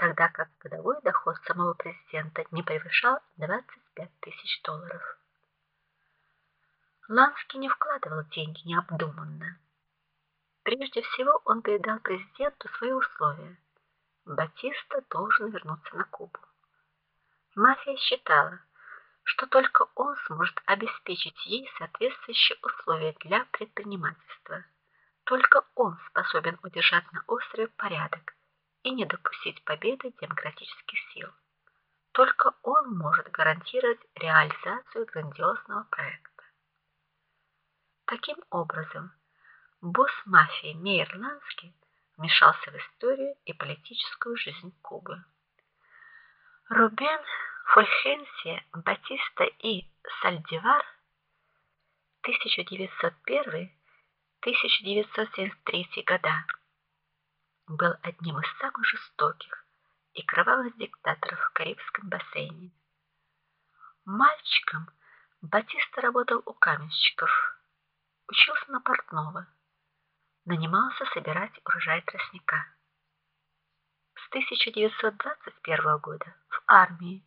тогда как годовой доход самого президента не превышал 25 тысяч долларов. Ланский не вкладывал деньги необдуманно. Прежде всего, он передал президенту свои условия. Батиста должен вернуться на Кубу. Мафия считала, что только он сможет обеспечить ей соответствующие условия для предпринимательства. Только он способен удержать на острове порядок и не допустить победы демократических сил. Только он может гарантировать реализацию грандиозного проекта. Таким образом, босс мафии Мейер Ланский вмешался в историю и политическую жизнь Кубы. Рубен Фульхенсия, Батиста и Сальдивар 1901-1973 года был одним из самых жестоких и кровавых диктаторов в Карибском бассейне. Мальчиком Батиста работал у каменщиков, учился на портного, нанимался собирать урожай тростника. С 1921 года в армии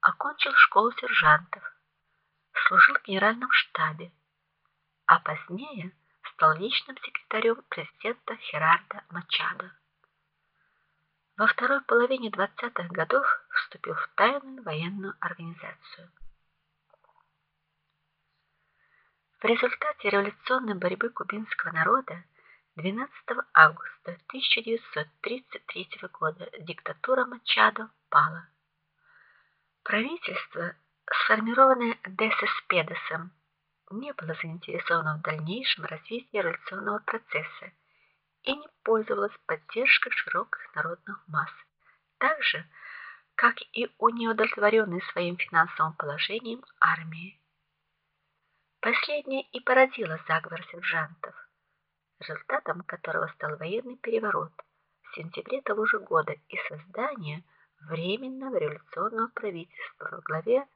окончил школу сержантов, служил в генеральном штабе, а позднее стал личным секретарем президента Херарда Мачадо. Во второй половине 20-х годов вступил в тайную военную организацию. В результате революционной борьбы кубинского народа 12 августа 1933 года диктатура Мачадо пала. Правительство, сформированное Десеспедесом, не было заинтересовано в дальнейшем развитии революционного процесса и не пользовалось поддержкой широких народных масс, так же, как и у неудовлетворенной своим финансовым положением армии. Последнее и породило заговор сержантов, результатом которого стал военный переворот в сентябре того же года и создание временного революционного правительства во главе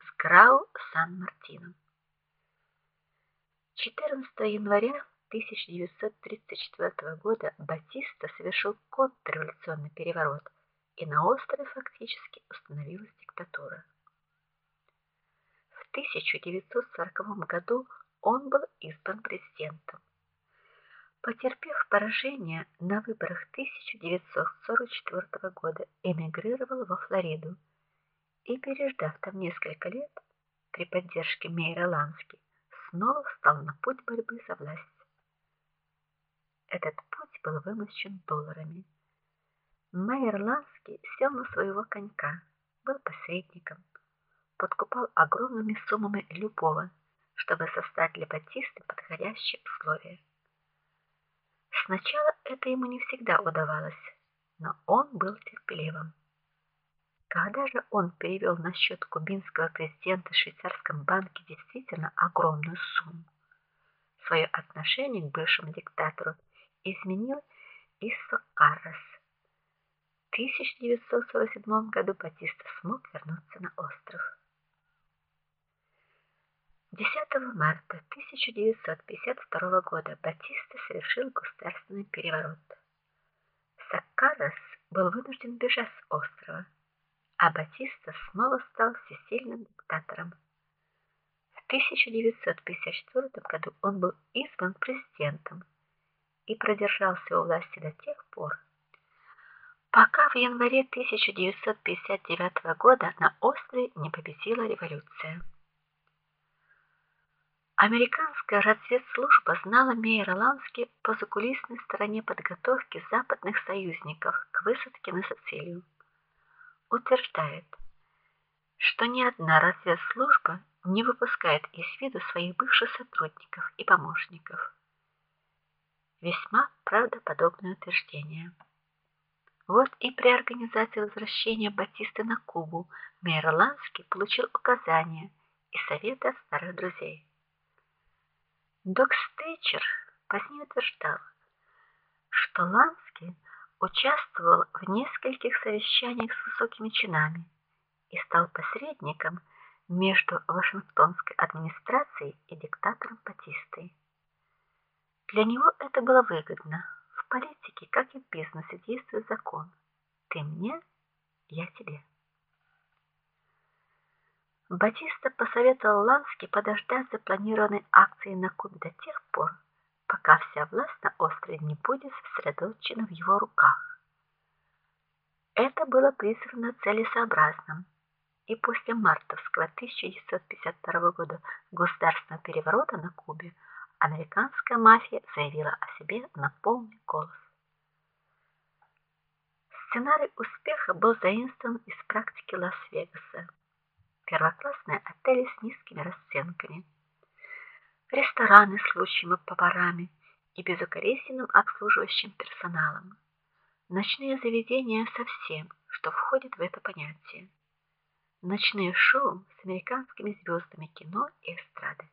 с Грау Сан-Мартином. 14 января 1934 года Батиста совершил контрреволюционный переворот, и на острове фактически установилась диктатура. В 1940 году он был избран президентом. Потерпев поражение на выборах 1944 года, эмигрировал во Флориду и, переждав там несколько лет, при поддержке Мейера Лански, снова встал на путь борьбы за власть. Этот путь был вымощен долларами. Мейер Лански сел на своего конька, был посредником, подкупал огромными суммами любого, чтобы создать для Батисты подходящие условия. Сначала это ему не всегда удавалось, но он был терпеливым. Когда же он перевел на счет кубинского президента в швейцарском банке действительно огромную сумму, свое отношение к бывшему диктатору изменил Иссо Каррас. В 1947 году Батиста смог вернуться на остров. 10 марта 1952 года Батиста совершил государственный переворот. Саккарас был вынужден бежать с острова, а Батиста снова стал всесильным диктатором. В 1954 году он был избран президентом и продержался у власти до тех пор, пока в январе 1959 года на острове не победила революция. Американская разведслужба знала Мейера Лански по закулисной стороне подготовки западных союзников к высадке на Сицилию. Утверждает, что ни одна разведслужба не выпускает из виду своих бывших сотрудников и помощников. Весьма правдоподобное утверждение. Вот и при организации возвращения Батисты на Кубу Мейер Лански получил указания и советы от старых друзей. Док Стейчер позднее утверждал, что Ланский участвовал в нескольких совещаниях с высокими чинами и стал посредником между Вашингтонской администрацией и диктатором Батистой. Для него это было выгодно. В политике, как и в бизнесе, действует закон. Ты мне, я тебе. Батиста посоветовал Лански подождать запланированной акции на Кубе до тех пор, пока вся власть на острове не будет сосредоточена в его руках. Это было признано целесообразным, и после мартовского 1952 года государственного переворота на Кубе американская мафия заявила о себе на полный голос. Сценарий успеха был заимствован из практики Лас-Вегаса первоклассные отели с низкими расценками, рестораны с лучшими поварами и безукоризненным обслуживающим персоналом, ночные заведения со всем, что входит в это понятие, ночные шоу с американскими звездами кино и эстрады.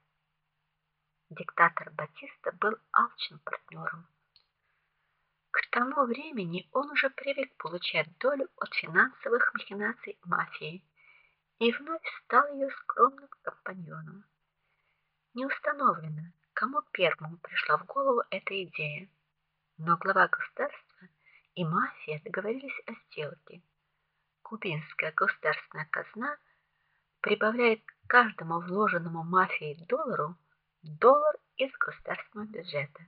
Диктатор Батиста был алчным партнером. К тому времени он уже привык получать долю от финансовых махинаций мафии и вновь стал ее скромным компаньоном. Не установлено, кому первому пришла в голову эта идея, но глава государства и мафия договорились о сделке. Кубинская государственная казна прибавляет каждому вложенному мафией доллару доллар из государственного бюджета.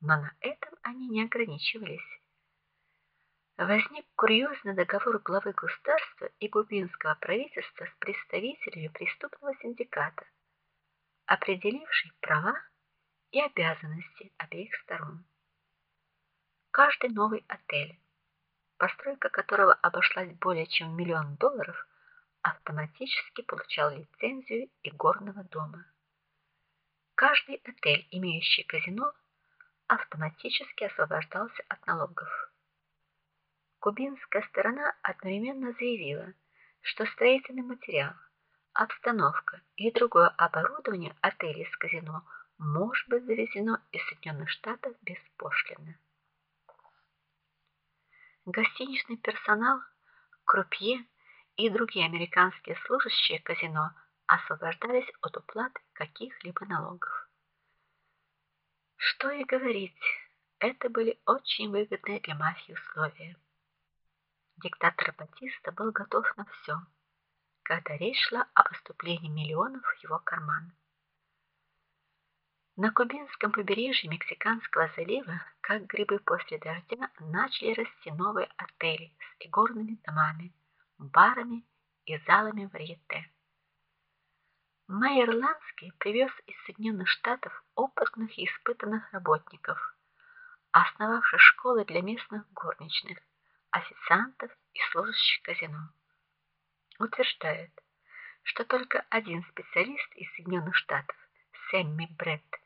Но на этом они не ограничивались возник курьезный договор главы государства и кубинского правительства с представителями преступного синдиката, определивший права и обязанности обеих сторон. Каждый новый отель, постройка которого обошлась более чем в миллион долларов, автоматически получал лицензию игорного дома. Каждый отель, имеющий казино, автоматически освобождался от налогов. Кубинская сторона одновременно заявила, что строительный материал, обстановка и другое оборудование отелей с казино может быть завезено из Соединенных Штатов беспошлино. Гостиничный персонал, крупье и другие американские служащие казино освобождались от уплаты каких-либо налогов. Что и говорить, это были очень выгодные для мафии условия. Диктатор Батиста был готов на все, когда речь шла о поступлении миллионов в его карман. На кубинском побережье Мексиканского залива, как грибы после дождя, начали расти новые отели с игорными домами, барами и залами варьете. Майер Лански привез из Соединенных Штатов опытных и испытанных работников, основавших школы для местных горничных официантов и служащих казино. Утверждает, что только один специалист из Соединенных Штатов, Сэмми Бретт,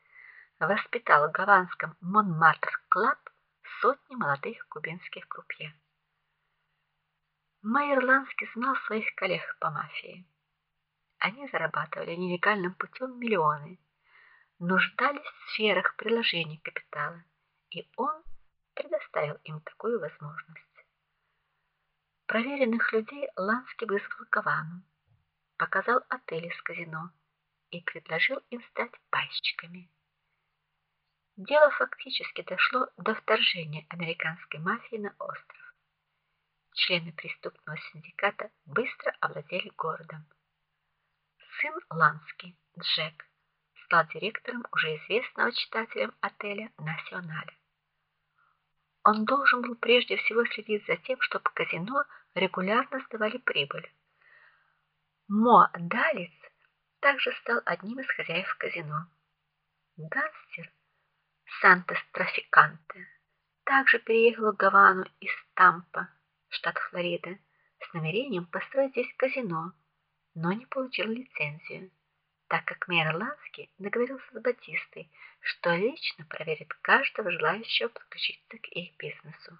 воспитал в гаванском Montmartre Club сотни молодых кубинских крупье. Майер Ланский знал своих коллег по мафии. Они зарабатывали нелегальным путем миллионы, нуждались в сферах приложения капитала, и он предоставил им такую возможность. Проверенных людей Ланский вызвал к Гавану, показал отели с казино и предложил им стать пайщиками. Дело фактически дошло до вторжения американской мафии на остров. Члены преступного синдиката быстро овладели городом. Сын Лански, Джек, стал директором уже известного читателям отеля Националь. Он должен был прежде всего следить за тем, чтобы казино регулярно сдавали прибыль. Мо Далис также стал одним из хозяев казино. Гангстер Сантос Трафиканте также переехал в Гавану из Тампа, штат Флорида, с намерением построить здесь казино, но не получил лицензию так как Майер Лански договорился с Батистой, что лично проверит каждого желающего подключиться к их бизнесу.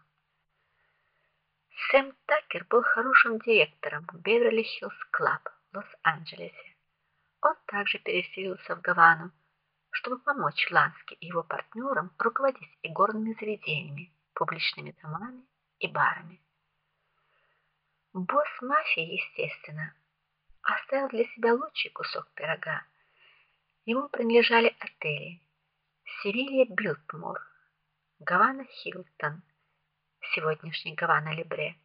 Сэм Такер был хорошим директором в Beverly Hills Club в Лос-Анджелесе. Он также переселился в Гавану, чтобы помочь Лански и его партнерам руководить игорными заведениями, публичными домами и барами. Босс мафии, естественно, оставил для себя лучший кусок пирога. Ему принадлежали отели: Севилья Билтмор, Гавана Хилтон, сегодняшний Гавана-Либре.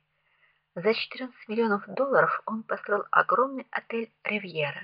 За 14 миллионов долларов он построил огромный отель Ривьера.